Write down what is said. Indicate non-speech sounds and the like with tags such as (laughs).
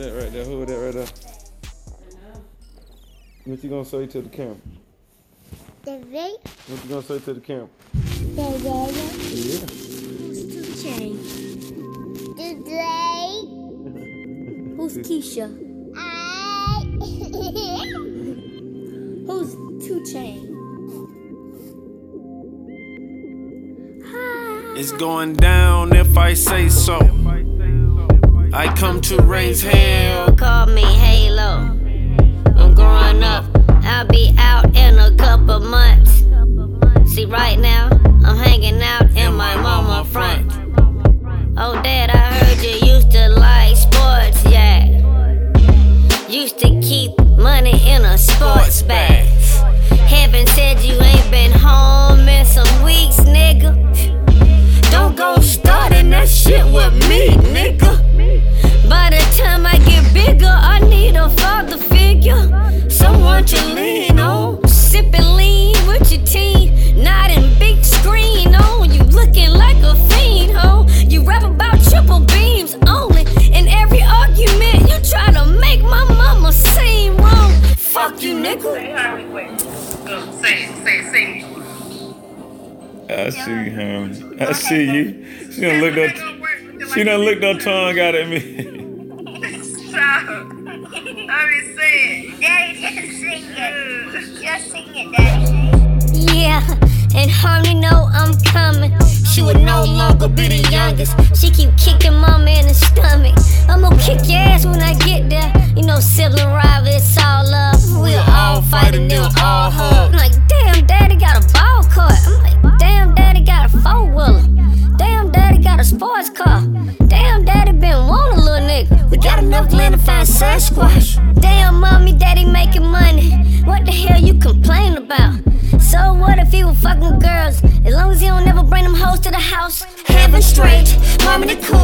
that right there? Who was that right there? What you gonna say to the camera? The vape, What you gonna say to the camera? the vape, Yeah. Who's Two Chain? the vape. (laughs) Who's Keisha? I. (laughs) Who's Two Chain? It's going down if I say so. I come to raise hell. Call me Halo. I'm growing up. I'll be out in a couple months. See, right now, I'm hanging out in my mama front. Oh, Dad, I heard you used to like sports, yeah. Used to keep money in a sports bag. Heaven said you ain't been home in some weeks, nigga. Don't go starting that shit with me, nigga. Bigger, I need a father figure. Someone to lean on. Sipping lean with your team. Not in big screen on. You looking like a fiend, ho. You rap about triple beams only. In every argument, you try to make my mama seem wrong. Fuck you, nigga. Go say it, say it, say it. I see you, Ham. I see you. She done looked her, she done looked her tongue out at me. Daddy, just sing it. Just sing it, Daddy. Yeah, and Harmony know I'm coming. She would no longer be the youngest. She keep kicking mama in the stomach. I'm gonna kick your ass when I get there. You know, sibling rival, it's all love. We'll all fight and they'll all to the house. Heaven straight, harmony cool.